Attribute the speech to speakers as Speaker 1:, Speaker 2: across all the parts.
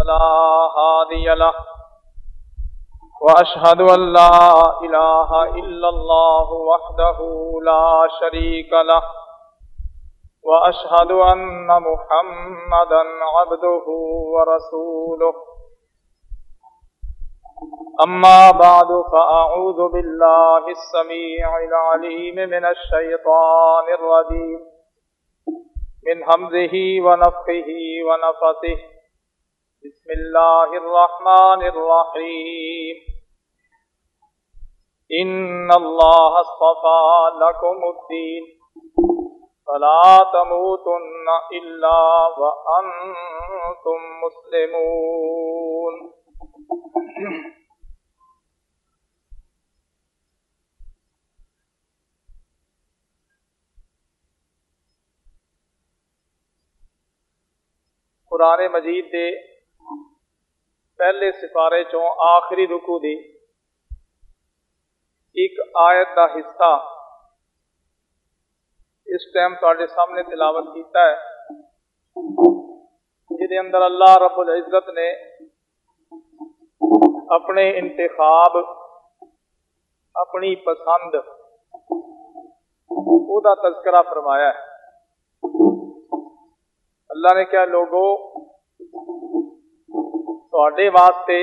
Speaker 1: فلا هادي له، وأشهد أن لا إله إلا الله وحده لا شريك له، وأشهد أن محمدا عبده ورسوله. أما بعد، فأعوذ بالله السميع العليم من الشيطان الرجيم، من همزه ونفخه ونفثه. بسم الله الرحمن الرحيم. إن الله اصطفى لكم الدين. فلا تموتن إلا وأنتم مسلمون. قرآن مجید دے پہلے سپارے چوں آخری رکو دی۔ ایک آیت دا حصہ۔ اس ٹائم تے سامنے تلاوت کیتا ہے۔ جہد اندر اللہ رب العزت نے اپنے انتخاب، اپنی پسند، او دا تذکرہ فرمایا ہے۔ اللہ نے کیا لوگوں تھوڑے واسطے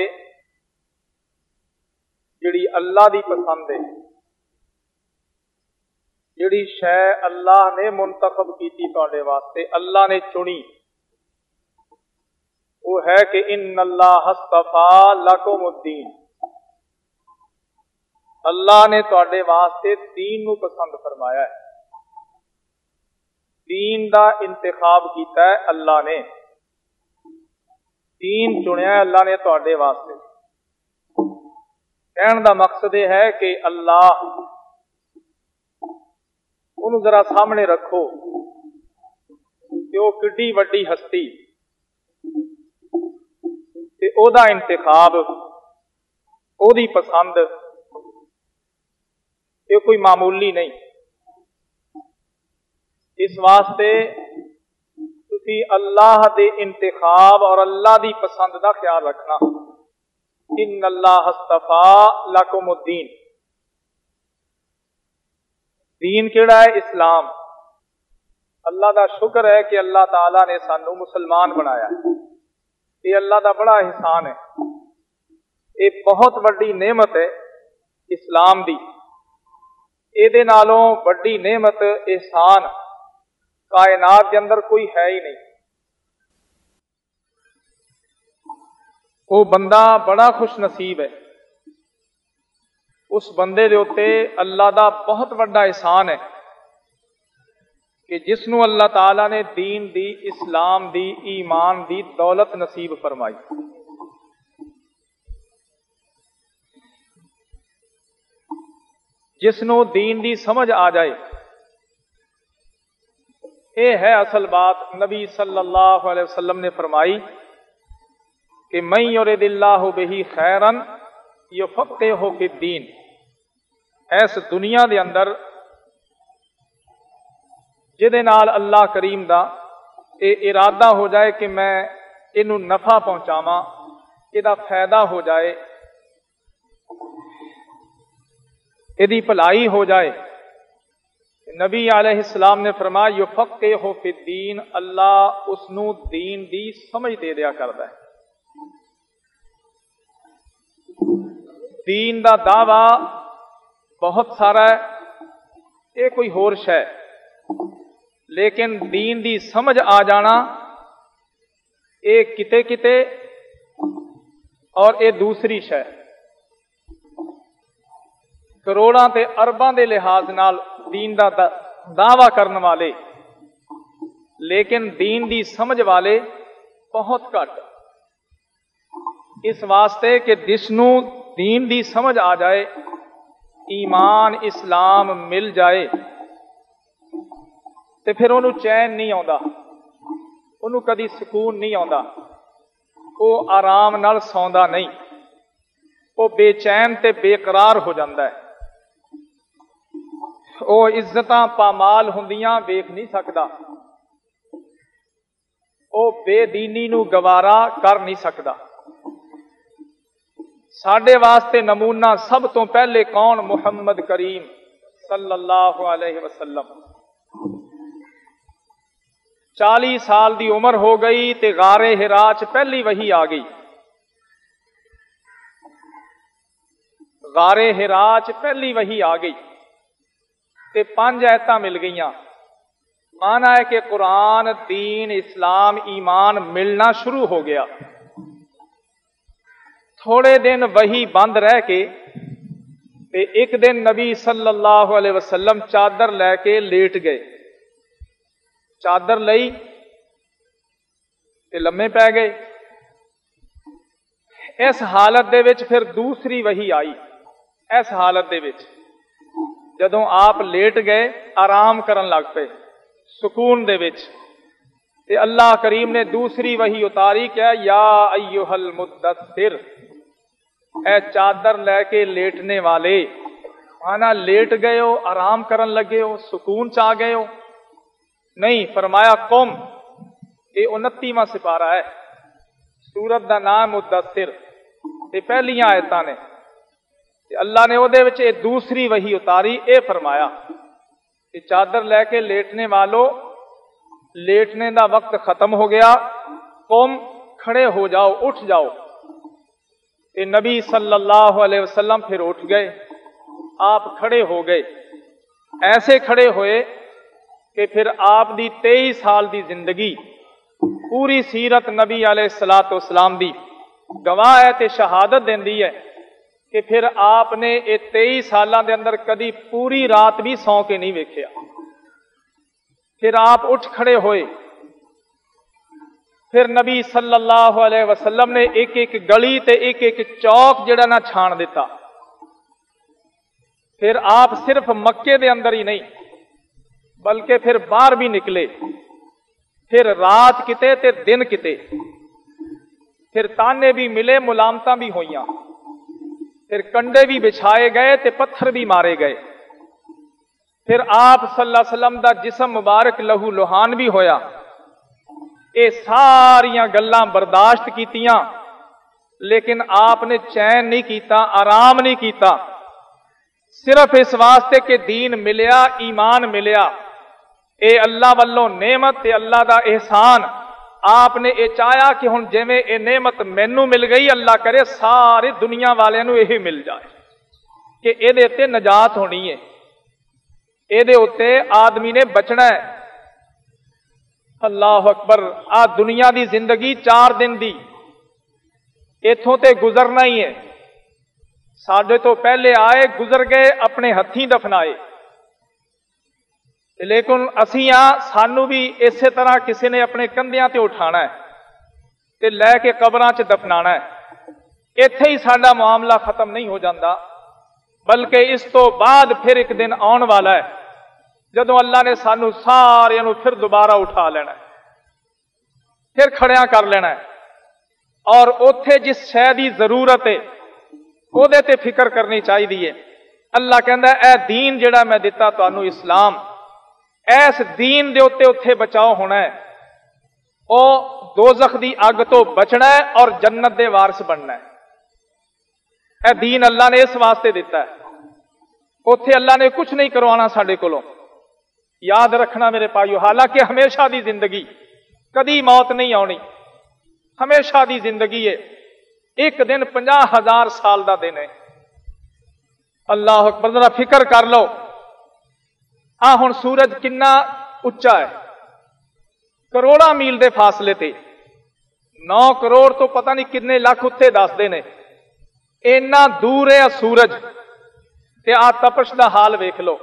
Speaker 1: جڑی اللہ دی پسند ہے جڑی شے اللہ نے منتخب کیتی تھوڑے واسطے اللہ نے چنی وہ ہے کہ ان اللہ ہستفا لکم الدین اللہ نے تھوڑے واسطے دین نو پسند فرمایا ہے دین دا انتخاب کیتا ہے اللہ نے دین چنیا ہے اللہ نے تھوڑے واسطے۔ کہن دا مقصد یہ ہے کہ اللہ انہوں ذرا سامنے رکھو کہ وہ کڈی وڈی ہستی تے او دا انتخاب، او دی پسند، یہ کوئی معمولی نہیں۔ اس واسطے تسی اللہ دے انتخاب اور اللہ دی پسند دا خیال رکھنا۔ ان اللہ استفا لکم الدین۔ دین کیڑا ہے؟ اسلام۔ اللہ دا شکر ہے کہ اللہ تعالی نے سانو مسلمان بنایا۔ ہے یہ اللہ دا بڑا احسان ہے۔ یہ بہت بڑی نعمت ہے اسلام دی۔ یہ نالوں بڑی نعمت احسان۔ کائنات کے اندر کوئی ہے ہی نہیں۔ وہ بندہ بڑا خوش نصیب ہے۔ اس بندے دے ہوتے اللہ دا بہت بڑا احسان ہے کہ جس نو اللہ تعالی نے دین دی، اسلام دی، ایمان دی دولت نصیب فرمائی۔ جس نو دین دی سمجھ آ جائے اے ہے اصل بات نبی صلی اللہ علیہ وسلم نے فرمائی کہ میں اور اللہ بہی خیرن یہ فقے ہو کے دین ایس دنیا دے اندر نال اللہ کریم دا اے ارادہ ہو جائے کہ میں یہ نفع پہنچاواں یہ فائدہ ہو جائے یہ بھلائی ہو جائے۔ نبی علیہ السلام نے فرمایا یو فق ہو فی دین اللہ اس نو دین دی سمجھ دے دیا کرتا ہے۔ دین دا دعوی بہت سارا ہے، یہ کوئی ہور شہ لیکن دین دی سمجھ آ جانا اے کتے کتے اور اے دوسری شہ کروڑا تے ارباں دے لحاظ نال دین دا دعوی کرن والے لیکن دین دی سمجھ والے بہت کٹ اس واسطے کہ جسنو دین دی سمجھ آ جائے ایمان اسلام مل جائے تے پھر انہوں چین نہیں آتا انہوں کدی سکون نہیں آتا وہ آرام نال سوندا نہیں وہ بے چین تے بے قرار ہو جاندہ ہے وہ عزت پامال ہوں ویخ نہیں سکتا ਉਹ ਬੇਦੀਨੀ ਨੂੰ ਗਵਾਰਾ ਕਰ ਨਹੀਂ ਸਕਦਾ ਸਾਡੇ ਵਾਸਤੇ ਨਮੂਨਾ ਸਭ ਤੋਂ ਪਹਿਲੇ ਕੌਣ ਮੁਹੰਮਦ ਕਰੀਮ ਸੱਲੱਲਾਹੁ ਅਲੈਹਿ ਵਸੱਲਮ 40 ਸਾਲ ਦੀ ਉਮਰ ਹੋ ਗਈ ਤੇ ਗਾਰੇ ਹਿਰਾ ਚ ਪਹਿਲੀ ਵਹੀ ਆ ਗਈ ਗਾਰੇ ਹਿਰਾ ਚ ਪਹਿਲੀ ਵਹੀ ਆ تے پانچ ایتاں مل گئیاں۔ مانا ہے کہ قرآن، دین، اسلام، ایمان ملنا شروع ہو گیا۔ تھوڑے دن وہی بند رہ کے تے ایک دن نبی صلی اللہ علیہ وسلم چادر لے کے لیٹ گئے۔ چادر لئی تے لمے پہ گئے۔ اس حالت دے وچ پھر دوسری وہی آئی۔ اس حالت دے وچ۔ ਜਦੋਂ ਆਪ ਲੇਟ ਗਏ ਆਰਾਮ ਕਰਨ ਲੱਗ ਪਏ ਸਕੂਨ ਦੇ ਵਿੱਚ ਤੇ ਅੱਲਾਹ ਕਰੀਮ ਨੇ ਦੂਸਰੀ ਵਹੀ ਉਤਾਰੀ ਕਿਹਾ ਯਾ ਅਯੁਹਲ ਮੁਦੱਸਿਰ ਐ ਚਾਦਰ ਲੈ ਕੇ ਲੇਟਨੇ ਵਾਲੇ ਆਨਾ ਲੇਟ ਗਏ ਹੋ ਆਰਾਮ ਕਰਨ ਲੱਗੇ ਹੋ ਸਕੂਨ ਚ ਆ ਗਏ ਹੋ ਨਹੀਂ ਫਰਮਾਇਆ ਕੌਮ ਇਹ 29ਵਾਂ ਸਿਪਾਰਾ ਹੈ ਸੂਰਤ ਦਾ ਨਾਮ ਮੁਦੱਸਿਰ ਤੇ ਪਹਿਲੀਆਂ ਆਇਤਾਂ ਨੇ اللہ نے وہ ਉਹਦੇ ਵਿੱਚ ਇਹ ਦੂਸਰੀ ਵਹੀ ਉਤਾਰੀ ਇਹ کہ چادر لے کے لیٹنے والو، لیٹنے دا وقت ختم ہو گیا، قوم کھڑے ہو جاؤ، اٹھ جاؤ۔ کہ نبی صلی اللہ علیہ وسلم پھر اٹھ گئے، آپ کھڑے ہو گئے۔ ایسے کھڑے ہوئے کہ پھر آپ دی تئی سال دی زندگی، پوری سیرت نبی علیہ السلاۃ اسلام دی۔ گواہ ہے تے شہادت دیندی ہے۔ کہ پھر آپ نے یہ تئی سالاں دے اندر کدی پوری رات بھی سو کے نہیں ویکھیا۔ پھر آپ اٹھ کھڑے ہوئے۔ پھر نبی صلی اللہ علیہ وسلم نے ایک ایک گلی تے ایک ایک چوک جڑا نہ چھان دیتا۔ پھر آپ صرف مکے دے اندر ہی نہیں، بلکہ پھر باہر بھی نکلے۔ پھر رات کتے تے دن کتے۔ پھر تانے بھی ملے، ملامتاں بھی ہوئیاں۔ پھر کنڈے بھی بچھائے گئے تے پتھر بھی مارے گئے۔ پھر آپ صلی اللہ علیہ وسلم دا جسم مبارک لہو لوہان بھی ہویا۔ اے ساریاں گلاں برداشت کیتیاں۔ لیکن آپ نے چین نہیں کیتا، آرام نہیں کیتا۔ صرف اس واسطے کہ دین ملیا، ایمان ملیا۔ اے اللہ والوں نعمت، اے اللہ دا احسان۔ آپ نے یہ چاہیا کہ ہوں جی یہ نعمت مینو مل گئی، اللہ کرے ساری دنیا والوں یہی مل جائے۔ کہ یہ نجات ہونی ہے۔ یہ آدمی نے بچنا ہے۔ اللہ اکبر، آ دنیا دی زندگی چار دن دی۔ اتوں تے گزرنا ہی ہے۔ سڈے تو پہلے آئے، گزر گئے، اپنے ہاتھی دفنائے۔ ਦਫਨਾਏ ਲੇਕਿਨ ਅਸੀਂ ਆ ਸਾਨੂੰ ਵੀ ਇਸੇ ਤਰ੍ਹਾਂ ਕਿਸੇ ਨੇ ਆਪਣੇ ਕੰਧਿਆਂ ਤੇ ਉਠਾਣਾ ਹੈ ਤੇ ਲੈ ਕੇ ਕਬਰਾਂ 'ਚ ਦਫਨਾਣਾ ਹੈ ਇੱਥੇ ਹੀ ਸਾਡਾ ਮਾਮਲਾ ਖਤਮ ਨਹੀਂ ਹੋ ਜਾਂਦਾ ਬਲਕਿ ਇਸ ਤੋਂ ਬਾਅਦ ਫਿਰ ਇੱਕ ਦਿਨ ਆਉਣ ਵਾਲਾ ਹੈ ਜਦੋਂ ਅੱਲਾ ਨੇ ਸਾਨੂੰ ਸਾਰਿਆਂ ਨੂੰ ਫਿਰ ਦੁਬਾਰਾ ਉਠਾ ਲੈਣਾ ਹੈ ਫਿਰ ਖੜਿਆਂ ਕਰ ਲੈਣਾ ਹੈ ਔਰ ਉੱਥੇ ਜਿਸ ਸ਼ੈ ਦੀ ਜ਼ਰੂਰਤ ਹੈ ਉਹਦੇ ਤੇ ਫਿਕਰ ਕਰਨੀ ਚਾਹੀਦੀ ਹੈ ਅੱਲਾ ਕਹਿੰਦਾ ਇਹ دین ਜਿਹੜਾ ਮੈਂ ਦਿੱਤਾ ਤੁਹਾਨੂੰ ਇਸਲਾਮ ਇਸ دین ਦੇ ਉੱਤੇ ਉੱਥੇ ਬਚਾਓ ਹੋਣਾ ਹੈ ਉਹ ਦੋਜ਼ਖ ਦੀ ਅੱਗ ਤੋਂ ਬਚਣਾ ਹੈ ਔਰ ਜੰਨਤ ਦੇ ਵਾਰਿਸ ਬਣਨਾ ਹੈ ਇਹ دین ਅੱਲਾ ਨੇ ਇਸ ਵਾਸਤੇ ਦਿੱਤਾ ਹੈ ਉੱਥੇ ਅੱਲਾ ਨੇ ਕੁਝ ਨਹੀਂ ਕਰਵਾਉਣਾ ਸਾਡੇ ਕੋਲੋਂ ਯਾਦ ਰੱਖਣਾ ਮੇਰੇ ਭਾਈਓ ਹਾਲਾਂਕਿ ਹਮੇਸ਼ਾ ਦੀ ਜ਼ਿੰਦਗੀ ਕਦੀ ਮੌਤ ਨਹੀਂ ਆਉਣੀ ਹਮੇਸ਼ਾ ਦੀ ਜ਼ਿੰਦਗੀ ਹੈ ਇੱਕ ਦਿਨ 50000 ਸਾਲ ਦਾ ਦਿਨ ਹੈ ਅੱਲਾਹ ਅਕਬਰ ਜ਼ਰਾ ਫਿਕਰ ਕਰ ਲਓ ਆ ਹੁਣ ਸੂਰਜ ਕਿੰਨਾ ਉੱਚਾ ਹੈ ਕਰੋੜਾਂ ਮੀਲ ਦੇ ਫਾਸਲੇ ਤੇ 9 ਕਰੋੜ ਤੋਂ ਪਤਾ ਨਹੀਂ ਕਿੰਨੇ ਲੱਖ ਉੱਥੇ ਦੱਸਦੇ ਨੇ ਇੰਨਾ ਦੂਰ ਹੈ ਸੂਰਜ ਤੇ ਆ ਤਪਸ਼ ਦਾ ਹਾਲ ਵੇਖ ਲਓ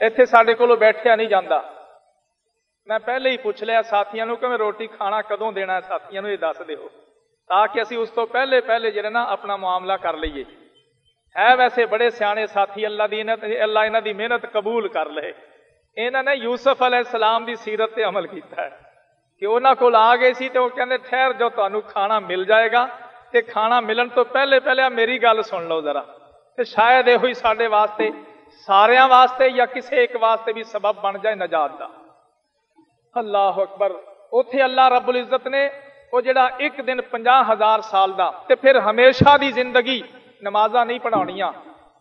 Speaker 1: ਇੱਥੇ ਸਾਡੇ ਕੋਲੋਂ ਬੈਠਿਆ ਨਹੀਂ ਜਾਂਦਾ ਮੈਂ ਪਹਿਲੇ ਹੀ ਪੁੱਛ ਲਿਆ ਸਾਥੀਆਂ ਨੂੰ ਕਿ ਮੈਂ ਰੋਟੀ ਖਾਣਾ ਕਦੋਂ ਦੇਣਾ ਸਾਥੀਆਂ ਨੂੰ ਇਹ ਦੱਸ ਦਿਓ ਤਾਂ ਕਿ ਅਸੀਂ ਉਸ ਤੋਂ ਪਹਿਲੇ ਪਹਿਲੇ ਜਿਹੜੇ اے ویسے بڑے سیانے ساتھی، اللہ دی اللہ انہاں دی محنت قبول کر لے۔ انہاں نے یوسف علیہ السلام دی سیرت تے عمل کیتا ہے۔ کہ انہاں کول آ گئے سی تے وہ کہندے، ٹھہر جو تانوں کھانا مل جائے گا۔ تے کھانا ملن تو پہلے پہلے میری گل سن لو ذرا۔ تے شاید یہ ہوئی سارے واسطے، ساریاں واسطے یا کسی ایک واسطے بھی سبب بن جائے نجات دا۔ اللہ اکبر۔ اوتھے اللہ رب العزت نے وہ جڑا ایک دن پنجاہ ہزار سال دا، تے پھر ہمیشہ دی زندگی نمازہ نہیں پڑھاونیاں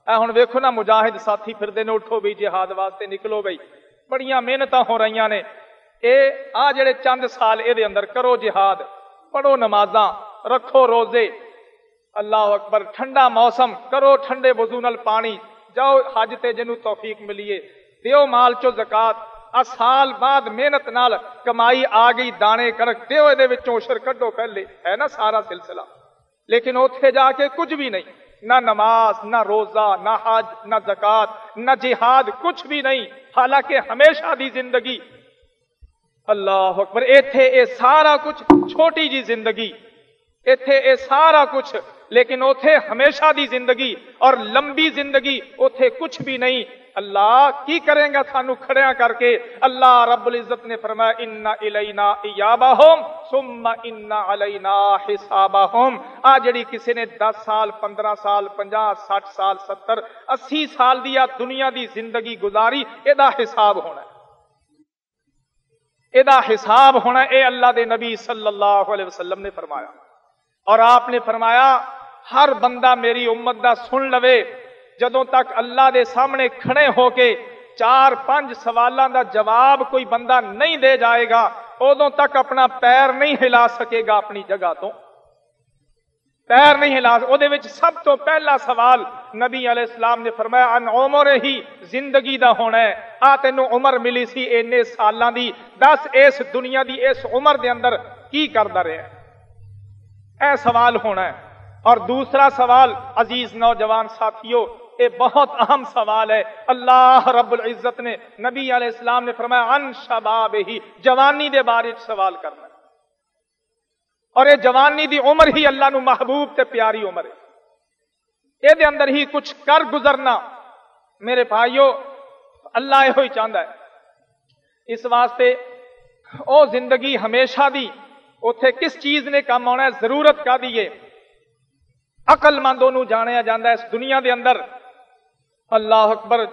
Speaker 1: اے ہن ویکھو نا مجاہد ساتھی پھردے نے اٹھو بھئی جہاد واسطے نکلو بھئی بڑیاں محنتاں ہو رہیاں نے اے آ جڑے چند سال اے دے اندر کرو جہاد پڑھو نمازاں رکھو روزے اللہ اکبر ٹھنڈا موسم کرو ٹھنڈے وضو نال پانی جاؤ حج تے جنو توفیق ملیے دیو مال چو زکات آ سال بعد محنت نال کمائی آ گئی دانے کرک دیو دے وچوں شر کڈو پہلے ہے نا سارا سلسلہ لیکن اوتھے جا کے کچھ بھی نہیں نہ نماز، نہ روزہ، نہ حج، نہ زکات نہ جہاد، کچھ بھی نہیں، حالانکہ ہمیشہ دی زندگی۔ اللہ اکبر، ایتھے اے سارا کچھ چھوٹی جی زندگی، ایتھے اے سارا کچھ، لیکن اوتھے ہمیشہ دی زندگی اور لمبی زندگی، اوتھے کچھ بھی نہیں اللہ کی کریں گا سانو کھڑیاں کر کے؟ اللہ رب العزت نے فرمایا، ان الینا ایابہم ثم ان علینا حسابہم آ جڑی کسی نے 10 سال 15 سال 50 60 سال 70 80 سال دیا دنیا دی زندگی گزاری، اے دا حساب ہونا ہے۔ اے دا حساب ہونا اے اللہ دے نبی صلی اللہ علیہ وسلم نے فرمایا۔ اور آپ نے فرمایا، ہر بندہ میری امت دا سن لوے۔ ਜਦੋਂ ਤੱਕ ਅੱਲਾ ਦੇ ਸਾਹਮਣੇ ਖੜੇ ਹੋ ਕੇ ਚਾਰ ਪੰਜ ਸਵਾਲਾਂ ਦਾ ਜਵਾਬ ਕੋਈ ਬੰਦਾ ਨਹੀਂ ਦੇ ਜਾਏਗਾ ਉਦੋਂ ਤੱਕ ਆਪਣਾ ਪੈਰ ਨਹੀਂ ਹਿਲਾ ਸਕੇਗਾ ਆਪਣੀ ਜਗ੍ਹਾ ਤੋਂ ਪੈਰ ਨਹੀਂ ਹਿਲਾ ਉਹਦੇ ਵਿੱਚ ਸਭ ਤੋਂ ਪਹਿਲਾ ਸਵਾਲ ਨਬੀ ਅਲੈਹ ਸਲਾਮ ਨੇ ਫਰਮਾਇਆ ਅਨ ਉਮਰ ਹੀ ਜ਼ਿੰਦਗੀ ਦਾ ਹੋਣਾ ਹੈ ਆ ਤੈਨੂੰ ਉਮਰ ਮਿਲੀ ਸੀ ਇੰਨੇ ਸਾਲਾਂ ਦੀ ਦੱਸ ਇਸ ਦੁਨੀਆ ਦੀ ਇਸ ਉਮਰ ਦੇ ਅੰਦਰ ਕੀ ਕਰਦਾ ਰਿਹਾ ਇਹ ਸਵਾਲ ਹੋਣਾ ਹੈ اور دوسرا سوال عزیز نوجوان ساتھیوں یہ بہت اہم سوال ہے۔ اللہ رب العزت نے نبی علیہ السلام نے فرمایا ان شباب ہی جوانی دے بارے سوال کرنا۔ اور یہ جوانی دی عمر ہی اللہ نو محبوب تے پیاری عمر ہے۔ یہ دے اندر ہی کچھ کر گزرنا۔ میرے بھائیو، اللہ یہ ہوئی چاہتا ہے۔ اس واسطے او زندگی ہمیشہ دی، اوتھے کس چیز نے کام آنا ہے؟ ضرورت کا دیئے عقل مندوں جانیا جاندہ ہے اس دنیا دے اندر۔ اللہ اکبر،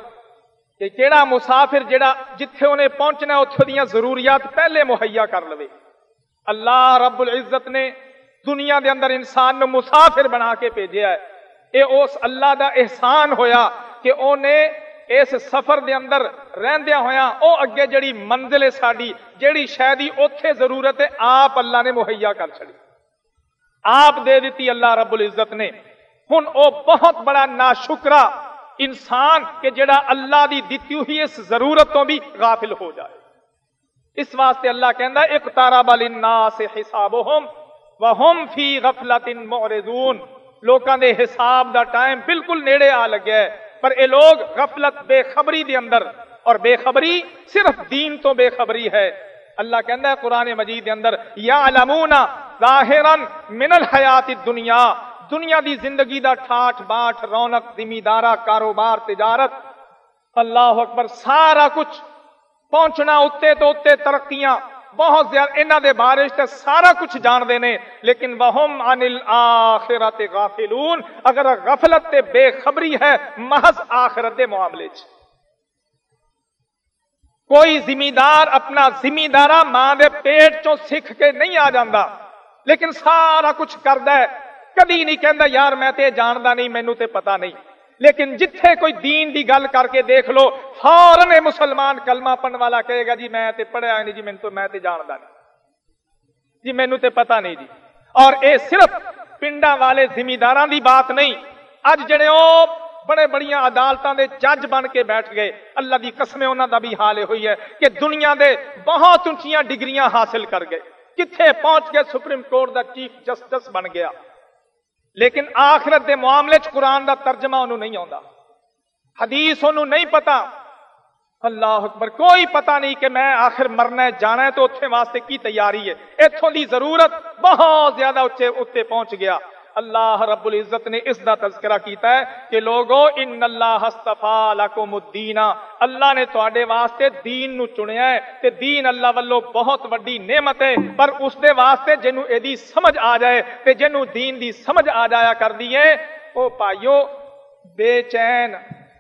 Speaker 1: کہ کیڑا مسافر جڑا جتھے انہیں پہنچنا اتھو دیاں ضروریات پہلے مہیا کر لوے۔ اللہ رب العزت نے دنیا دے اندر انسان نے مسافر بنا کے بھیجیا ہے۔ اے اس اللہ دا احسان ہویا کہ انہیں اس سفر دے اندر رہندیا ہویا او اگے جڑی منزل ہے جڑی شہدی اتھے ضرورت ہے، آپ اللہ نے مہیا کر چھڑی۔ آپ دے دیتی اللہ رب العزت نے۔ ہن او بہت بڑا ناشکرہ انسان کے جڑا اللہ دی دتی ہوئی اس ضرورت تو بھی غافل ہو جائے۔ اس واسطے اللہ کہندہ ہے تارا بل الناس حسابهم وهم فی غفلت معرضون۔ لوکاں دے حساب دا ٹائم بالکل نیڑے آ لگ گئے پر اے لوگ غفلت بے خبری دے اندر، اور بے خبری صرف دین تو بے خبری ہے۔ اللہ کہندہ ہے، قرآن مجید دے اندر، یعلمون ظاہرا من الحیات الدنیا۔ دنیا دی زندگی دا ٹھاٹ باٹ رونق زمیندارہ کاروبار تجارت، اللہ اکبر، سارا کچھ پہنچنا اتنے تو اتے ترقیاں بہت زیادہ انہ دے بارش تے سارا کچھ جان دینے لیکن وہم عن الاخرت غافلون۔ اگر غفلت تے بے خبری ہے، محض آخرت دے معاملے چ کوئی ذمہ دار اپنا ذمہ دارا ماں دے پیٹ چوں سکھ کے نہیں آ جاندہ لیکن سارا کچھ کردہ ہے۔ ਕਦੀ ਨਹੀਂ ਕਹਿੰਦਾ ਯਾਰ ਮੈਂ ਤੇ ਜਾਣਦਾ ਨਹੀਂ ਮੈਨੂੰ ਤੇ ਪਤਾ ਨਹੀਂ ਲੇਕਿਨ ਜਿੱਥੇ ਕੋਈ دین ਦੀ ਗੱਲ ਕਰਕੇ ਦੇਖ ਲੋ ਫੌਰਨ ਇਹ ਮੁਸਲਮਾਨ ਕਲਮਾ ਪੜਨ ਵਾਲਾ ਕਹੇਗਾ ਜੀ ਮੈਂ ਤੇ ਪੜਿਆ ਨਹੀਂ ਜੀ ਮੈਨੂੰ ਤੇ ਮੈਂ ਤੇ ਜਾਣਦਾ ਨਹੀਂ ਜੀ ਮੈਨੂੰ ਤੇ ਪਤਾ ਨਹੀਂ ਜੀ ਔਰ ਇਹ ਸਿਰਫ ਪਿੰਡਾਂ ਵਾਲੇ ਜ਼ਿਮੀਦਾਰਾਂ ਦੀ ਬਾਤ ਨਹੀਂ ਅੱਜ ਜਿਹੜੇ ਉਹ ਬੜੇ ਬੜੀਆਂ ਅਦਾਲਤਾਂ ਦੇ ਜੱਜ ਬਣ ਕੇ ਬੈਠ ਗਏ ਅੱਲਾ ਦੀ ਕਸਮੇ ਉਹਨਾਂ ਦਾ ਵੀ ਹਾਲ ਇਹ ਹੋਈ ਹੈ ਕਿ ਦੁਨੀਆ ਦੇ ਬਹੁਤ ਉੱਚੀਆਂ ਡਿਗਰੀਆਂ ਹਾਸਲ ਕਰ ਗਏ ਕਿੱਥੇ ਪਹੁੰਚ ਕੇ ਸੁਪਰੀਮ ਕੋਰਟ ਦਾ لیکن آخرت دے معاملے چ قرآن دا ترجمہ انہوں نہیں آتا حدیث انہوں نہیں پتا۔ اللہ اکبر کوئی پتا نہیں کہ میں آخر مرنا ہے جانا ہے تو اتنے واسطے کی تیاری ہے؟ اتوں دی ضرورت بہت زیادہ اتھے, اتنے پہنچ گیا۔ اللہ رب العزت نے اس دا تذکرہ کیتا ہے کہ لوگو، ان اللہ استفا لکم الدین۔ اللہ نے تواڈے واسطے دین نو چنیا ہے تے دین اللہ والوں بہت وڈی نعمت ہے، پر اس دے واسطے جنوں ایدی سمجھ آ جائے تے جنو دین دی سمجھ آ جایا کر دیئے او پائیو، بے چین،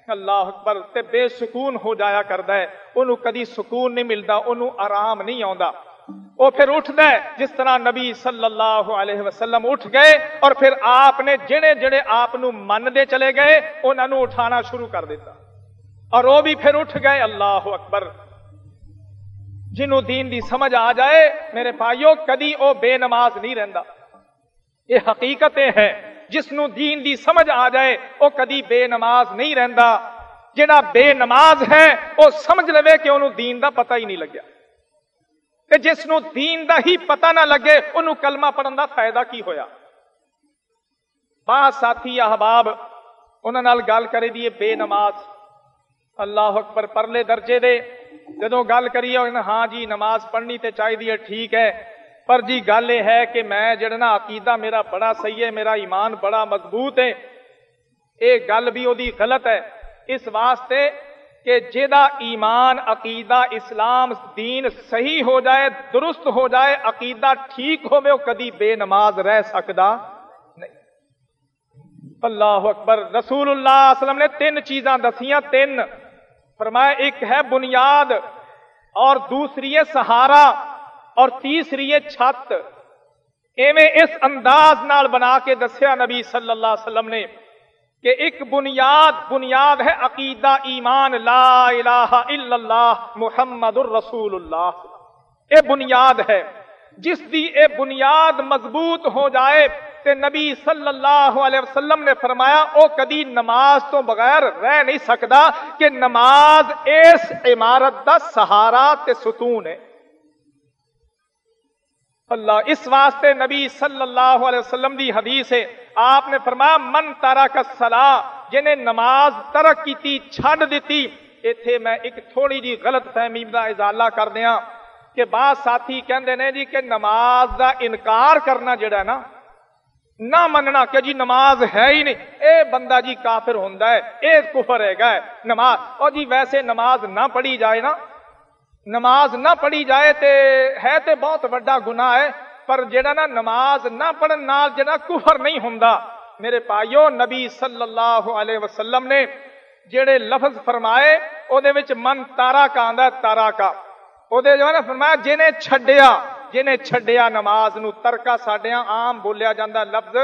Speaker 1: اللہ اکبر، تے بے سکون ہو جایا کردا ہے۔ اونوں کدی سکون نہیں ملدا، اونوں آرام نہیں آوندا۔ وہ پھر اٹھتا ہے، جس طرح نبی صلی اللہ علیہ وسلم اٹھ گئے اور پھر آپ نے جڑے جڑے آپ منتے چلے گئے انہوں نے اٹھانا شروع کر دیتا۔ اور وہ بھی پھر اٹھ گئے، اللہ اکبر۔ جنہوں دین دی سمجھ آ جائے، میرے بھائیو، کدی وہ بے نماز نہیں رہندا۔ یہ حقیقتیں ہے جس نو دین دی سمجھ آ جائے، وہ کدی بے نماز نہیں رہندا۔ جڑا بے نماز ہے، وہ سمجھ لے کہ انہوں دین دا پتہ ہی نہیں لگیا۔ کہ جس نو دین دا ہی پتہ نہ لگے، انہوں کلمہ پڑھن دا فائدہ کی ہویا؟ بعض ساتھی احباب انہوں نال گل کرے دیے بے نماز۔ اللہ اکبر، پرلے درجے دے۔ جدو گل کریے ہاں جی نماز پڑھنی تے چاہیے ٹھیک ہے۔ پر جی گل یہ ہے کہ میں جڑنا عقیدہ میرا بڑا صحیح ہے، میرا ایمان بڑا مضبوط ہے۔ یہ گل بھی وہ غلط ہے۔ اس واسطے کہ جہاں ایمان، عقیدہ اسلام، دین صحیح ہو جائے، درست ہو جائے، عقیدہ ٹھیک ہو کدی بے نماز رہ سکتا نہیں۔ اللہ اکبر، رسول اللہ علیہ وسلم نے تین چیزاں دسیاں، تین فرمایا، ایک ہے بنیاد اور دوسری ہے سہارا اور تیسری ہے چھت۔ ایویں اس انداز نال بنا کے دسیا نبی صلی اللہ علیہ وسلم نے۔ کہ ایک بنیاد بنیاد ہے عقیدہ، ایمان، لا الہ الا اللہ محمد الرسول اللہ اے بنیاد ہے، جس دی اے بنیاد مضبوط ہو جائے تے نبی صلی اللہ علیہ وسلم نے فرمایا، او کدی نماز تو بغیر رہ نہیں سکتا کہ نماز اس عمارت دا سہارا تے ستون ہے۔ اللہ، اس واسطے نبی صلی اللہ علیہ وسلم دی حدیث ہے، آپ نے فرمایا، من تارا کا سلا جنہیں نماز ترک کی چھڑ دیتی، ایتھے میں ایک تھوڑی جی غلط فہمی دا ازالہ کر دیا کہ بعض ساتھی کہندے نے جی کہ نماز دا انکار کرنا جڑا ہے نا، نہ مننا کہ جی نماز ہے ہی نہیں، اے بندہ جی کافر ہوندا ہے، اے کفر ہے گا نماز، اور جی ویسے نماز نہ پڑھی جائے نا نماز نہ پڑھی جائے تے ہے تے بہت بڑا گناہ ہے، پر جڑا نا نماز نہ پڑھن نال جڑا کفر نہیں ہوندا۔ میرے پائیو نبی صلی اللہ علیہ وسلم نے جڑے لفظ فرمائے او دے وچ من تارا کا آندا تارا کا۔ او دے جو ہے نا فرمایا جنے چھڈیا جنے چھڈیا نماز نو ترکا ساڈیاں عام بولیا جاندا لفظ۔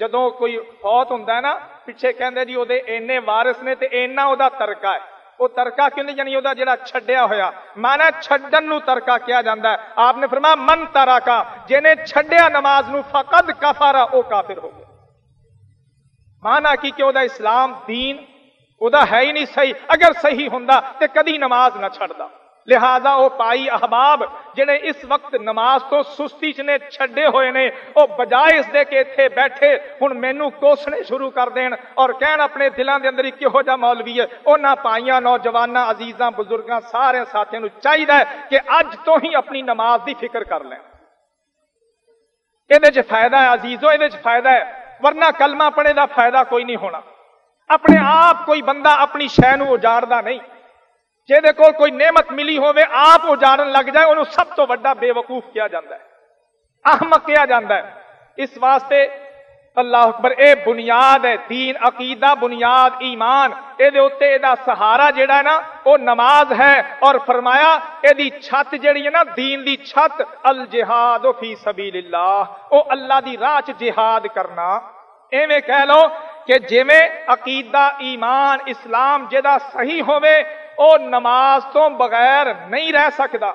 Speaker 1: جدوں کوئی فوت ہوندا ہے نا، پیچھے کہندے جی او دے اینے وارث نے تے اینا او دا ترکا ہے۔ وہ ترکا کیوں نہیں؟ یعنی وہ جڑا چھڈیا ہویا۔ مانا چھڈن نو ترکا کیا جاندا ہے؟ آپ نے فرمایا، من ترکا جنہیں چھڈیا نماز نو فقد کفارا، او کافر ہو گیا۔ مانا کی کہ او اسلام دین او ہے ہی نہیں، صحیح۔ اگر صحیح ہوندا تے کدی نماز نہ چھڑدا لہذا وہ پائی احباب جنہیں اس وقت نماز تو سستی چنے چھڑے ہوئے نے، وہ بجائے اس دے کے تھے بیٹھے، ہن مینوں کوسنے شروع کر دین اور کہن اپنے دلاں دے اندر کہو جا مولوی ہے او نہ پائیاں، نوجواناں، عزیزاں، بزرگاں سارے ساتھیاں نو چاہیے کہ اج تو ہی اپنی نماز دی فکر کر لیں۔ یہ فائدہ ہے عزیزو یہ فائدہ ہے، ورنہ کلمہ پڑھے دا فائدہ کوئی نہیں ہونا۔ اپنے آپ کوئی بندہ اپنی شہ نو نہیں۔ جہد کو کوئی نعمت ملی ہوئے آپ اجاڑن لگ جائے انہوں سب تو بڑا بے وقوف کیا جاتا ہے۔ احمق کیا جاتا ہے۔ اس واسطے اللہ اکبر، اے بنیاد ہے، دین، عقیدہ، بنیاد، ایمان۔ اے دے اتے اے دا سہارا جڑا ہے نا، او نماز ہے۔ اور فرمایا اے دی چھت جڑی ہے نا، دین دی چھت، الجہاد فی سبیل اللہ او اللہ دی راہ چ جہاد کرنا۔ ایویں کہہ لو کہ جویں عقیدہ، ایمان، اسلام جدا صحیح ہوئے او نماز تو بغیر نہیں رہ سکتا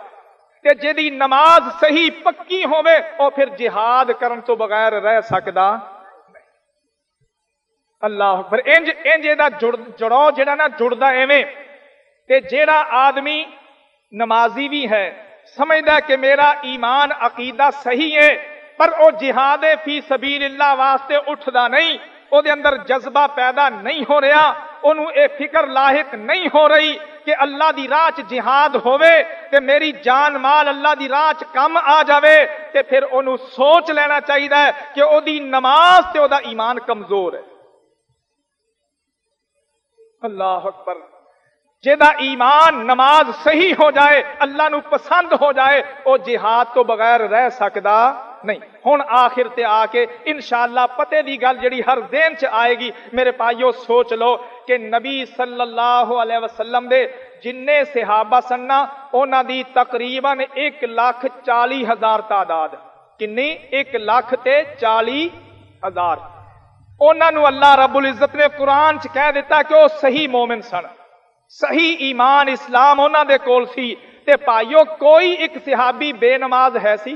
Speaker 1: کہ جدی نماز صحیح پکی ہوئے او پھر جہاد کرن تو بغیر رہ سکتا اللہ اکبر۔ انج انج دا جڑو جڑا نا جڑدا ایویں۔ تے جیڑا آدمی نمازی بھی ہے، سمجھدا کہ میرا ایمان عقیدہ صحیح ہے، پر او جہاد فی سبیل اللہ واسطے اٹھدا نہیں۔ او دے اندر جذبہ پیدا نہیں ہو رہا انہوں اے فکر لاحق نہیں ہو رہی کہ اللہ دی راہ جہاد ہوئے تے میری جان مال اللہ دی راہ کم آ جاوے تے پھر انہوں سوچ لینا چاہیے کہ او دی نماز تے او دا ایمان کمزور ہے اللہ اکبر جہاں ایمان نماز صحیح ہو جائے اللہ نو پسند ہو جائے او جہاد تو بغیر رہ سکتا نہیں۔ ہوں آخر تے آ کے انشاءاللہ پتے دی گل جڑی ہر ذہن چ آئے گی، میرے پائیو سوچ لو کہ نبی صلی اللہ علیہ وسلم دے جن صحابہ سننا انہوں دی تقریباً ایک لاکھ چالی ہزار تعداد۔ کنی؟ ایک لاکھ تے چالی ہزار۔ انہوں نو اللہ رب العزت نے قرآن چ کہہ دیتا کہ وہ صحیح مومن سن۔ صحیح ایمان اسلام انہاں دے کول سی۔ تے پائیو کوئی ایک صحابی بے نماز ہے سی؟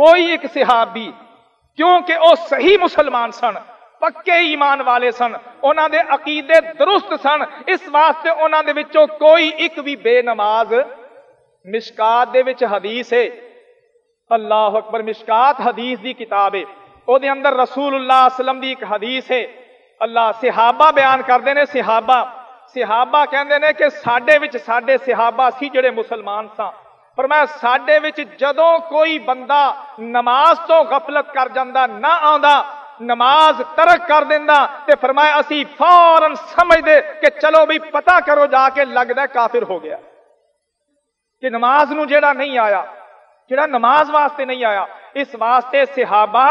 Speaker 1: کوئی ایک صحابی کیونکہ وہ صحیح مسلمان سن پکے ایمان والے سن انہوں دے عقیدے درست سن اس واسطے انہوں دے وچوں کوئی ایک بھی بے نماز مشکات دے وچ حدیث ہے۔ اللہ اکبر مشکات حدیث دی کتاب ہے۔ او دے اندر رسول اللہ, صلی اللہ علیہ وسلم دی ایک حدیث ہے۔ اللہ صحابہ بیان کردے نے صحابہ صحابہ کہندے نے کہ ساڈے وچ ساڈے صحابہ سی جڑے مسلمان ساں۔ فرمایا ساڈے وچ جدوں کوئی بندہ نماز تو غفلت کر جاندا نہ آندا نماز ترک کر دیندا تے فرمایا اسی فورن سمجھ دے کہ چلو بھی پتہ کرو جا کے لگدا کافر ہو گیا کہ نماز نو جیڑا نہیں آیا جیڑا نماز واسطے نہیں آیا اس واسطے صحابہ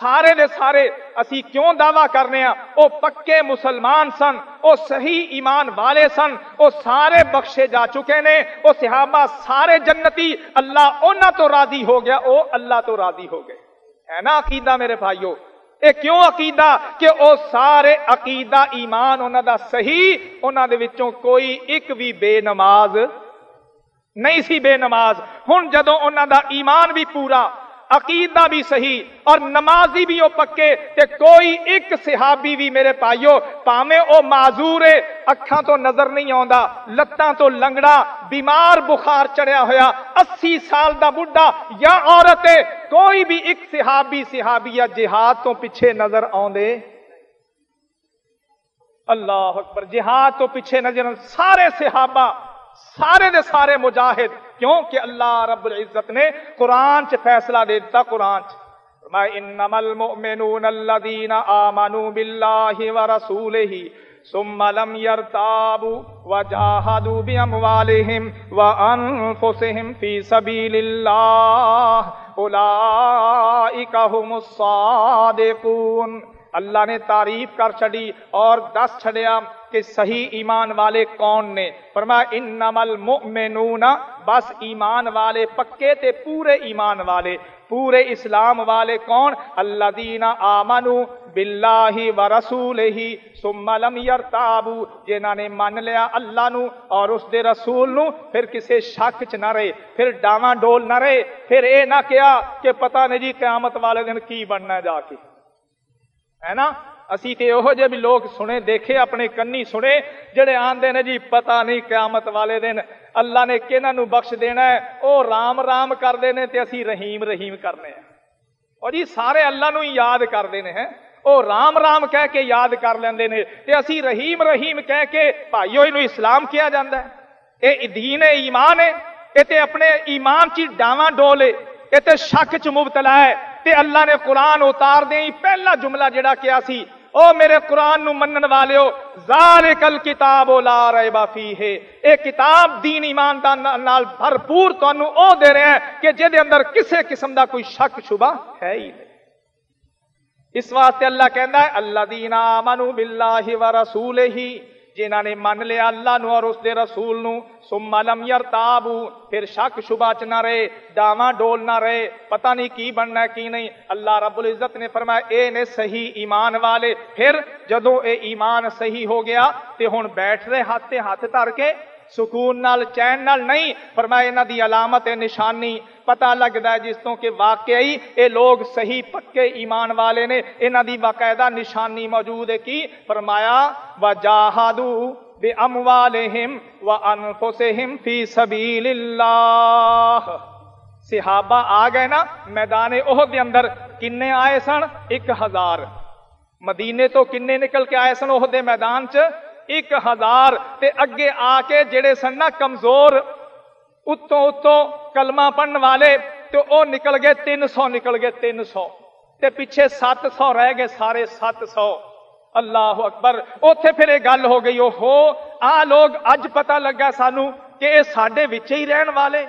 Speaker 1: ਸਾਰੇ ਦੇ ਸਾਰੇ ਅਸੀਂ ਕਿਉਂ ਦਾਵਾ ਕਰਨੇ ਆ ਉਹ ਪੱਕੇ ਮੁਸਲਮਾਨ ਸਨ ਉਹ ਸਹੀ ਈਮਾਨ ਵਾਲੇ ਸਨ ਉਹ ਸਾਰੇ ਬਖਸ਼ੇ ਜਾ ਚੁੱਕੇ ਨੇ ਉਹ ਸਹਾਬਾ ਸਾਰੇ ਜੰਨਤੀ ਅੱਲਾਹ ਉਹਨਾਂ ਤੋਂ ਰਾਜ਼ੀ ਹੋ ਗਿਆ ਉਹ ਅੱਲਾਹ ਤੋਂ ਰਾਜ਼ੀ ਹੋ ਗਏ ਹੈ ਨਾ ਅਕੀਦਾ ਮੇਰੇ ਭਾਈਓ ਇਹ ਕਿਉਂ ਅਕੀਦਾ ਕਿ ਉਹ ਸਾਰੇ ਅਕੀਦਾ ਈਮਾਨ ਉਹਨਾਂ ਦਾ ਸਹੀ ਉਹਨਾਂ ਦੇ ਵਿੱਚੋਂ ਕੋਈ ਇੱਕ ਵੀ ਬੇਨਮਾਜ਼ ਨਹੀਂ ਸੀ ਬੇਨਮਾਜ਼ ਹੁਣ ਜਦੋਂ ਉਹਨਾਂ ਦਾ ਈਮਾਨ ਵੀ ਪੂਰਾ عقیدہ بھی صحیح اور نمازی بھی او پکے تے کوئی ایک صحابی بھی میرے پائیو پامے او معذور ہے، اکھاں تو نظر نہیں آوندا، لتاں تو لنگڑا، بیمار بخار چڑھیا ہویا 80 سال دا بڈھا یا عورت ہے، کوئی بھی ایک صحابی، صحابیہ جہاد تو پیچھے نظر آوندے۔ اللہ اکبر، جہاد تو پیچھے نظر سارے صحابہ، سارے دے سارے مجاہد کیوں کہ اللہ رب العزت نے قرآن سے فیصلہ دے دیتا قرآن سے۔ فرمایا، انما المؤمنون الذين آمنوا بالله ورسوله ثم لم يرتابوا وجاهدوا بأموالهم وأنفسهم في سبيل الله أولئك هم الصادقون اللہ نے تعریف کر چڑی اور دس چھڑیا کہ صحیح ایمان والے کون نے؟ فرمایا، انمل مؤمنون، بس ایمان والے، پکے تے پورے ایمان والے، پورے اسلام والے کون؟ اللہ دینا آمنو باللہ و رسول ہی ثم لم یرتابو جنہاں نے مان لیا اللہ نو اور اس دے رسول نو، پھر کسے شک چ نہ رہے، پھر ڈاواں ڈول نہ رہے، پھر اے نہ کیا کہ پتہ نہیں جی قیامت والے دن کی بننا جا کے۔ ਹੈ ਨਾ ਅਸੀਂ ਤੇ ਉਹੋ ਜਿਹੇ ਵੀ ਲੋਕ ਸੁਣੇ ਦੇਖੇ ਆਪਣੇ ਕੰਨੀ ਸੁਣੇ ਜਿਹੜੇ ਆਂਦੇ ਨੇ ਜੀ ਪਤਾ ਨਹੀਂ ਕਿਆਮਤ ਵਾਲੇ ਦਿਨ ਅੱਲਾ ਨੇ ਕਿਹਨਾਂ ਨੂੰ ਬਖਸ਼ ਦੇਣਾ ਹੈ ਉਹ ਰਾਮ ਰਾਮ ਕਰਦੇ ਨੇ ਤੇ ਅਸੀਂ ਰਹੀਮ ਰਹੀਮ ਕਰਨੇ ਆ ਉਹ ਜੀ ਸਾਰੇ ਅੱਲਾ ਨੂੰ ਹੀ ਯਾਦ ਕਰਦੇ ਨੇ ਹੈ ਉਹ ਰਾਮ ਰਾਮ ਕਹਿ ਕੇ ਯਾਦ ਕਰ ਲੈਂਦੇ ਨੇ ਤੇ ਅਸੀਂ ਰਹੀਮ ਰਹੀਮ ਕਹਿ ਕੇ ਭਾਈਓ ਇਹਨੂੰ ਇਸਲਾਮ ਕਿਹਾ ਜਾਂਦਾ ਹੈ ਇਹ ਦੀਨ ਹੈ ਈਮਾਨ ਹੈ ਇਹ ਤੇ ਆਪਣੇ ਈਮਾਨ 'ਚ ਡਾਵਾਂ ਡੋਲੇ ਇਹ ਤੇ ਸ਼ੱਕ 'ਚ ਮੁਬਤਲਾ تے اللہ نے قرآن اتار دیں۔ پہلا جملہ جڑا کیا سی، او میرے قرآن نو منن والے ہو ذالک الکتاب لا ریب ہے اے کتاب دین ایمان دا نال بھرپور تانوں او دے رہے ہیں کہ جے دے اندر کسے قسم دا کوئی شک شبہ ہے ہی نہیں۔ اس واسطے اللہ کہندا ہے اللہ دین آمنو باللہ ورسولہ جنہاں نے من لیا اللہ نو اور اس دے رسول نو، ثم لم یرتابو، پھر شک شباچ نہ رہے داواں ڈول نہ رہے، پتہ نہیں کی بننا کی نہیں۔ اللہ رب العزت نے فرمایا، اے نے صحیح ایمان والے، پھر جدوں اے ایمان صحیح ہو گیا، تے ہن بیٹھ رہے ہاتھ تے ہاتھ تر کے سکون نال، چین نال نہیں، فرمایا انہاں دی علامت نشانی، پتہ لگدا ہے جس تو کہ واقعی اے لوگ صحیح پکے ایمان والے نے، انہاں دی باقاعدہ نشانی موجود ہے کی؟ فرمایا وجاہدو باموالہم وانفسہم فی سبیل اللہ صحابہ آ گئے نا، میدان عہد دے اندر، کنے آئے سن؟ ایک ہزار۔ مدینے تو کنے نکل کے آئے سن عہد دے میدان چ ਉਹਦ ਦੇ ਮੈਦਾਨ 'ਚ 1000 ਤੇ ਅੱਗੇ ਆ ਕੇ ਜਿਹੜੇ ਸਨ ਨਾ ਕਮਜ਼ੋਰ ਉੱਤੋਂ ਉੱਤੋਂ ਕਲਮਾ ਪੜਨ ਵਾਲੇ ਤੇ ਉਹ ਨਿਕਲ ਗਏ 300 ਨਿਕਲ ਗਏ 300 ਤੇ ਪਿੱਛੇ 700 ਰਹਿ ਗਏ ਸਾਰੇ 700 ਅੱਲਾਹੁ ਅਕਬਰ ਉੱਥੇ ਫਿਰ ਇਹ ਗੱਲ ਹੋ ਗਈ ਓਹੋ ਆ ਲੋਕ ਅੱਜ ਪਤਾ ਲੱਗਾ ਸਾਨੂੰ ਕਿ ਇਹ ਸਾਡੇ ਵਿੱਚ ਹੀ ਰਹਿਣ ਵਾਲੇ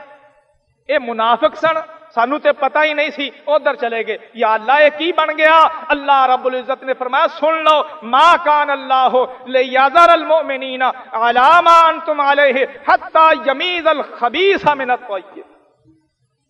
Speaker 1: ਇਹ ਮੁਨਾਫਿਕ ਸਨ سانو تے پتہ ہی نہیں سی، ادھر چلے گئے۔ یا اللہ، یہ کی بن گیا؟ اللہ رب العزت نے فرمایا، سن لو، ما کان اللہ لیازر المؤمنین علاما انتم علیہ حتی یمیز الخبیث من الطیب۔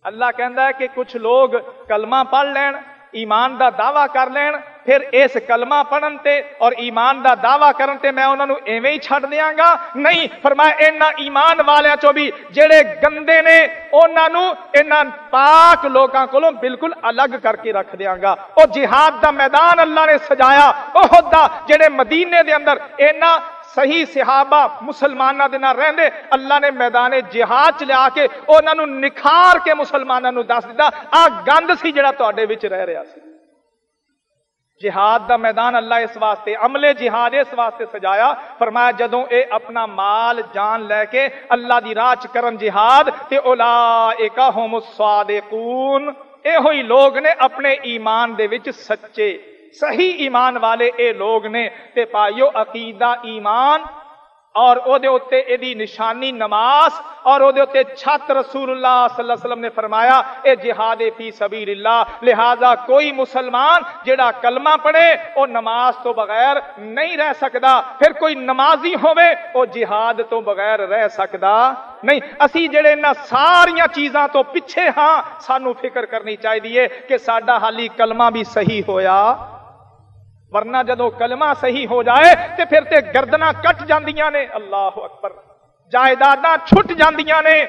Speaker 1: اللہ کہندا ہے کہ کچھ لوگ کلمہ پڑھ لین، ایمان دا دعویٰ کر لین ਫਿਰ ਇਸ ਕਲਮਾ ਪੜਨ ਤੇ ਔਰ ਈਮਾਨ ਦਾ ਦਾਵਾ ਕਰਨ ਤੇ ਮੈਂ ਉਹਨਾਂ ਨੂੰ ਐਵੇਂ ਹੀ ਛੱਡ ਦਿਆਂਗਾ ਨਹੀਂ ਫਰਮਾਇਆ ਇਹਨਾਂ ਈਮਾਨ ਵਾਲਿਆਂ ਚੋਂ ਵੀ ਜਿਹੜੇ ਗੰਦੇ ਨੇ ਉਹਨਾਂ ਨੂੰ ਇਹਨਾਂ ਪਾਕ ਲੋਕਾਂ ਕੋਲੋਂ ਬਿਲਕੁਲ ਅਲੱਗ ਕਰਕੇ ਰੱਖ ਦਿਆਂਗਾ ਉਹ ਜਿਹਾਦ ਦਾ ਮੈਦਾਨ ਅੱਲਾ ਨੇ ਸਜਾਇਆ ਉਹ ਦਾ ਜਿਹੜੇ ਮਦੀਨੇ ਦੇ ਅੰਦਰ ਇਹਨਾਂ ਸਹੀ ਸਹਾਬਾ ਮੁਸਲਮਾਨਾਂ ਦੇ ਨਾਲ ਰਹਿੰਦੇ ਅੱਲਾ ਨੇ ਮੈਦਾਨੇ ਜਿਹਾਦ ਚ ਲਿਆ ਕੇ ਉਹਨਾਂ ਨੂੰ ਨਿਖਾਰ ਕੇ ਮੁਸਲਮਾਨਾਂ ਨੂੰ ਦੱਸ ਦਿੱਤਾ ਆ ਗੰਦ جہاد دا میدان اللہ اس واسطے عملے جہاد اس واسطے سجایا، فرمایا جدوں اے اپنا مال، جان لے کے اللہ دی راج چ کرن جہاد، تے اولائک هم الصادقون۔ اے ہوئی لوگ نے اپنے ایمان دے وچ سچے، صحیح ایمان والے اے لوگ نے۔ تے پائیو عقیدہ ایمان اور او دے ایدی نشانی نماز اور او دے چھت رسول اللہ صلی اللہ علیہ وسلم نے فرمایا، اے جہاد فی سبیل اللہ لہذا کوئی مسلمان جڑا کلمہ پڑھے، او نماز تو بغیر نہیں رہ سکدا۔ پھر کوئی نمازی ہوے او جہاد تو بغیر رہ سکدا نہیں۔ اسی جڑے نہ ساری چیزاں تو پیچھے ہاں سانو فکر کرنی چاہیے کہ ساڈا حالی کلمہ بھی صحیح ہویا۔ ورنہ جدو کلمہ صحیح ہو جائے تے پھر تے گردنا کٹ جاندیاں نے، اللہ اکبر۔ جائیداداں چھٹ جاندیاں نے۔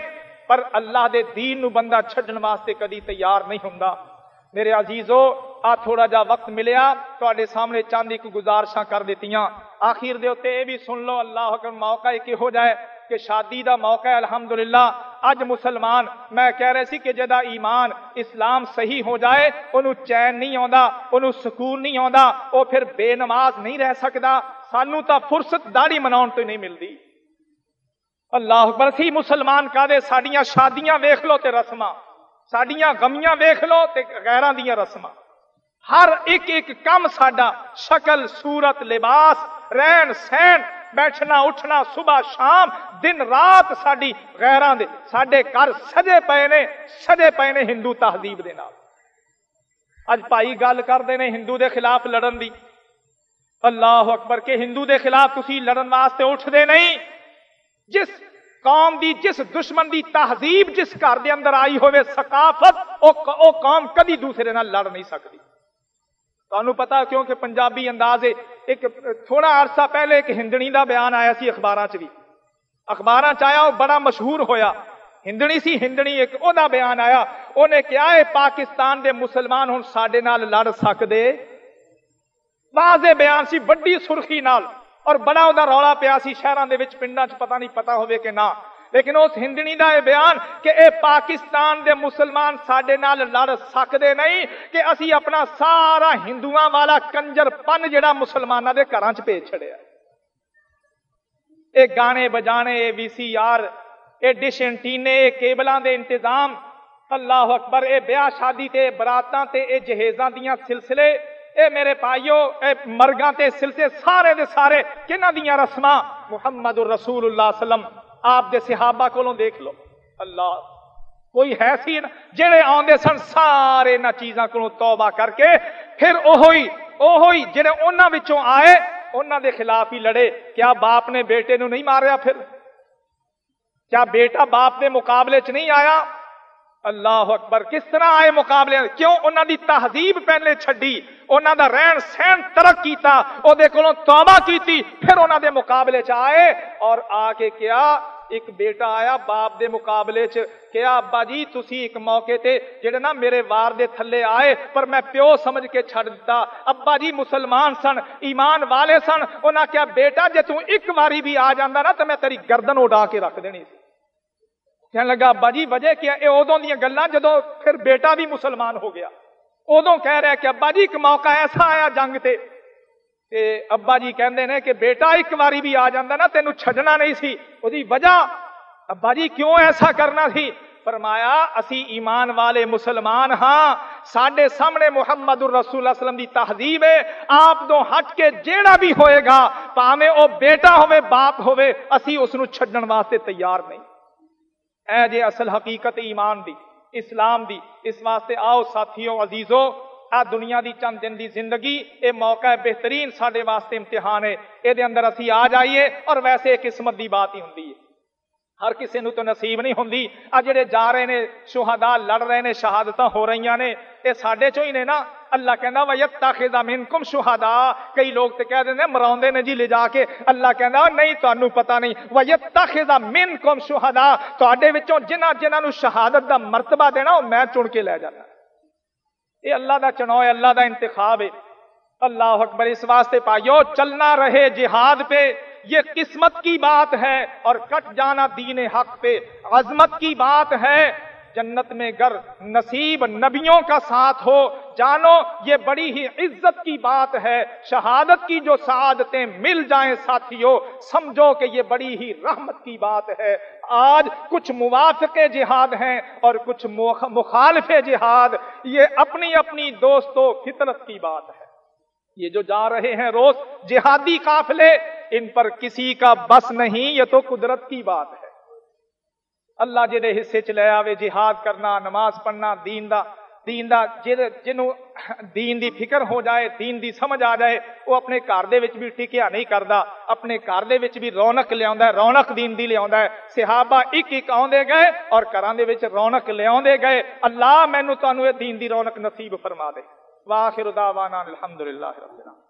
Speaker 1: پر اللہ دے دین نو بندہ چھڈن واسطے کدی تیار نہیں ہوندا۔ میرے عزیزو، آ تھوڑا جا وقت ملیا، تواڈے سامنے چاندی کو گزارشاں کر دتیاں آخر دے اوتے اے بھی سن لو، اللہ اکبر، موقع کہ ہو جائے۔ کہ شادی دا موقع ہے، الحمدللہ اج مسلمان، میں کہہ رہے سی کہ جدا ایمان اسلام صحیح ہو جائے، انہوں چین نہیں ہوں دا انہوں سکون نہیں ہوں دا وہ پھر بے نماز نہیں رہ سکدا، سانو تا فرصت داری مناؤن تو نہیں مل دی اللہ اکبر، سی مسلمان کہا دے ساڑیاں شادیاں ویکھ لو تے رسمہ ساڑیاں غمیاں ویکھ لو تے غیراں دیاں رسمہ ہر ایک ایک کم ساڑا شکل، صورت، لباس رین سہن بیٹھنا اٹھنا صبح شام دن رات ساری غیران دے ساڈے گھر سجے پے نے سجے پے نے ہندو تہذیب دے نال۔ اج بھائی گل کرتے ہیں ہندو دے خلاف لڑن دی۔ اللہ اکبر کے ہندو دے خلاف تسی لڑن واسطے اٹھ دے نہیں؟ جس قوم دی جس دشمن دی تہذیب جس گھر دے اندر آئی ہوئے ثقافت او, قوم کدی دوسرے نال لڑ نہیں سکتی ਤੁਹਾਨੂੰ ਪਤਾ ਕਿਉਂਕਿ ਪੰਜਾਬੀ ਅੰਦਾਜ਼ ਇੱਕ ਥੋੜਾ ਅਰਸਾ ਪਹਿਲੇ ਇੱਕ ਹਿੰਦਣੀ ਦਾ ਬਿਆਨ ਆਇਆ ਸੀ ਅਖਬਾਰਾਂ 'ਚ ਵੀ ਅਖਬਾਰਾਂ 'ਚ ਆਇਆ ਉਹ ਬੜਾ ਮਸ਼ਹੂਰ ਹੋਇਆ ਹਿੰਦਣੀ ਸੀ ਹਿੰਦਣੀ ਇੱਕ ਉਹਦਾ ਬਿਆਨ ਆਇਆ ਉਹਨੇ ਕਿਹਾ ਹੈ ਪਾਕਿਸਤਾਨ ਦੇ ਮੁਸਲਮਾਨ ਹੁਣ ਸਾਡੇ ਨਾਲ ਲੜ ਸਕਦੇ ਬਾਜ਼ੇ ਬਿਆਨ ਸੀ ਵੱਡੀ ਸੁਰਖੀ ਨਾਲ ਔਰ ਬੜਾ ਉਹਦਾ ਰੌਲਾ ਪਿਆ ਸੀ ਸ਼ਹਿਰਾਂ ਦੇ ਵਿੱਚ ਪਿੰਡਾਂ 'ਚ ਪਤਾ ਨਹੀਂ ਪਤਾ ਹੋਵੇ ਕਿ ਨਾ لیکن اس ہندنی دا یہ بیان کہ اے پاکستان دے مسلمان ساڑے نال لڑ سکدے نہیں کہ اسی اپنا سارا ہندوان والا کنجر پن جڑا مسلمان دے کرانچ پہ چھڑے اے گانے بجانے، اے وی سی آر، اے ڈش انٹینے اے کیبلان دے انتظام، اللہ اکبر، اے بیا شادی تے براتان تے، اے جہیزان دیاں سلسلے، اے میرے پائیو اے مرگان تے سلسلے، سارے دے سارے کنہ دیاں رسماں؟ محمد الرسول اللہ صلی اللہ علیہ وسلم۔ آپ دے صحابہ کولوں دیکھ لو۔ اللہ، کوئی ہے سی جڑے آندے سن سارے نہ چیزاں کو توبہ کر کے، پھر اوہی اوہی جڑے انہاں وچوں آئے، انہاں دے خلاف ہی لڑے۔ کیا باپ نے بیٹے نو نہیں ماریا پھر؟ کیا بیٹا باپ دے مقابلے چ نہیں آیا؟ اللہ اکبر، کس طرح آئے مقابلے؟ کیوں انہوں دی تہذیب پہلے چھڈی؟ انہوں دا رہن سہن ترک کیتا او دے کولوں توبہ کیتی، پھر انہوں دے مقابلے چ آئے اور آ کے کیا ایک بیٹا آیا باپ دے مقابلے چ، کیا ابا جی تسی ایک موقع تے جڑے نا میرے وار دے تھلے آئے، پر میں پیو سمجھ کے چھڑ دتا۔ ابا جی مسلمان سن، ایمان والے سن، انہاں کیا بیٹا جے تو ایک واری بھی آ جاندا نا تے میں تیری گردن اڑا کے رکھ دینی سی۔ کہنے لگا ابا جی وجہ کیا اے ادوں دیا گلا جدو پھر بیٹا بھی مسلمان ہو گیا۔ ادو کہہ رہا کہ ابا جی ایک موقع ایسا آیا جنگ تے تے ابا جی کہندے نے کہ بیٹا ایک واری بھی آ جاندا نا تینوں چھڈنا نہیں سی۔ اودی وجہ ابا جی کیوں ایسا کرنا سی؟ فرمایا، اسی ایمان والے مسلمان ہاں۔ ساڈے سامنے محمد الرسول اسلم کی تہذیب ہے۔ آپ دو ہٹ کے جیڑا بھی ہوئے گا، پاویں وہ بیٹا ہوئے، باپ ہوئے، اسی اس چھڈن واسطے تیار نہیں۔ اے جے اصل حقیقت ایمان دی، اسلام دی، اس واسطے آؤ ساتھیو عزیزو آ دنیا دی چند دن دی زندگی، اے موقع ہے بہترین سارے واسطے امتحان ہے۔ اے دے اندر اسی آ جائیے اور ویسے قسمت دی بات ہی ہوندی ہے۔ ہر کسی نو تو نصیب نہیں ہوندی۔ آ جڑے جا رہے نے، شہداء لڑ رہے نے، شہادتاں ہو رہی نے، اے ساڈے چوں ہی نے نا اللہ کہنا ویت تاخذ منکم شہدا کئی لوگ تے کہہ دیندے مراوندے نے جی لے جا کے اللہ کہنا نہیں، تانوں پتہ نہیں۔ ویت تاخذ منکم شہدا تواڈے وچوں جنہاں جنہاں نو شہادت دا مرتبہ دینا، او میں چن کے لے جانا۔ اے اللہ دا چناؤ ہے اللہ دا انتخاب ہے اللہ اکبر، اس واسطے پائیو، چلنا رہے جہاد پہ۔ یہ قسمت کی بات ہے اور کٹ جانا دین حق پہ۔ عظمت کی بات ہے۔ جنت میں گر، نصیب نبیوں کا ساتھ ہو۔ جانو، یہ بڑی ہی عزت کی بات ہے۔ شہادت کی جو سعادتیں مل جائیں ساتھیوں سمجھو کہ یہ بڑی ہی رحمت کی بات ہے۔ آج کچھ موافق جہاد ہیں اور کچھ مخالف جہاد۔ یہ اپنی اپنی دوستوں فطرت کی بات ہے۔ یہ جو جا رہے ہیں روز جہادی قافلے، ان پر کسی کا بس نہیں، یہ تو قدرت کی بات ہے۔ اللہ جہے حصے چ لے آوے، جہاد کرنا، نماز پڑھنا، دین دا دین دا جنوں دین دی فکر ہو جائے، دین دی سمجھ آ جائے، وہ اپنے گھر دے وچ بھی ٹکیا نہیں کردا، اپنے گھر دے وچ بھی رونق لیاوندا ہے، رونق دین دی لیاوندا ہے۔ صحابہ ایک ایک آوندے گئے اور گھراں دے وچ رونق لیاوندے گئے۔ اللہ مینوں تانوں اے دین دی رونق نصیب فرما دے۔ واخر دعوانا الحمدللہ رب العالمین۔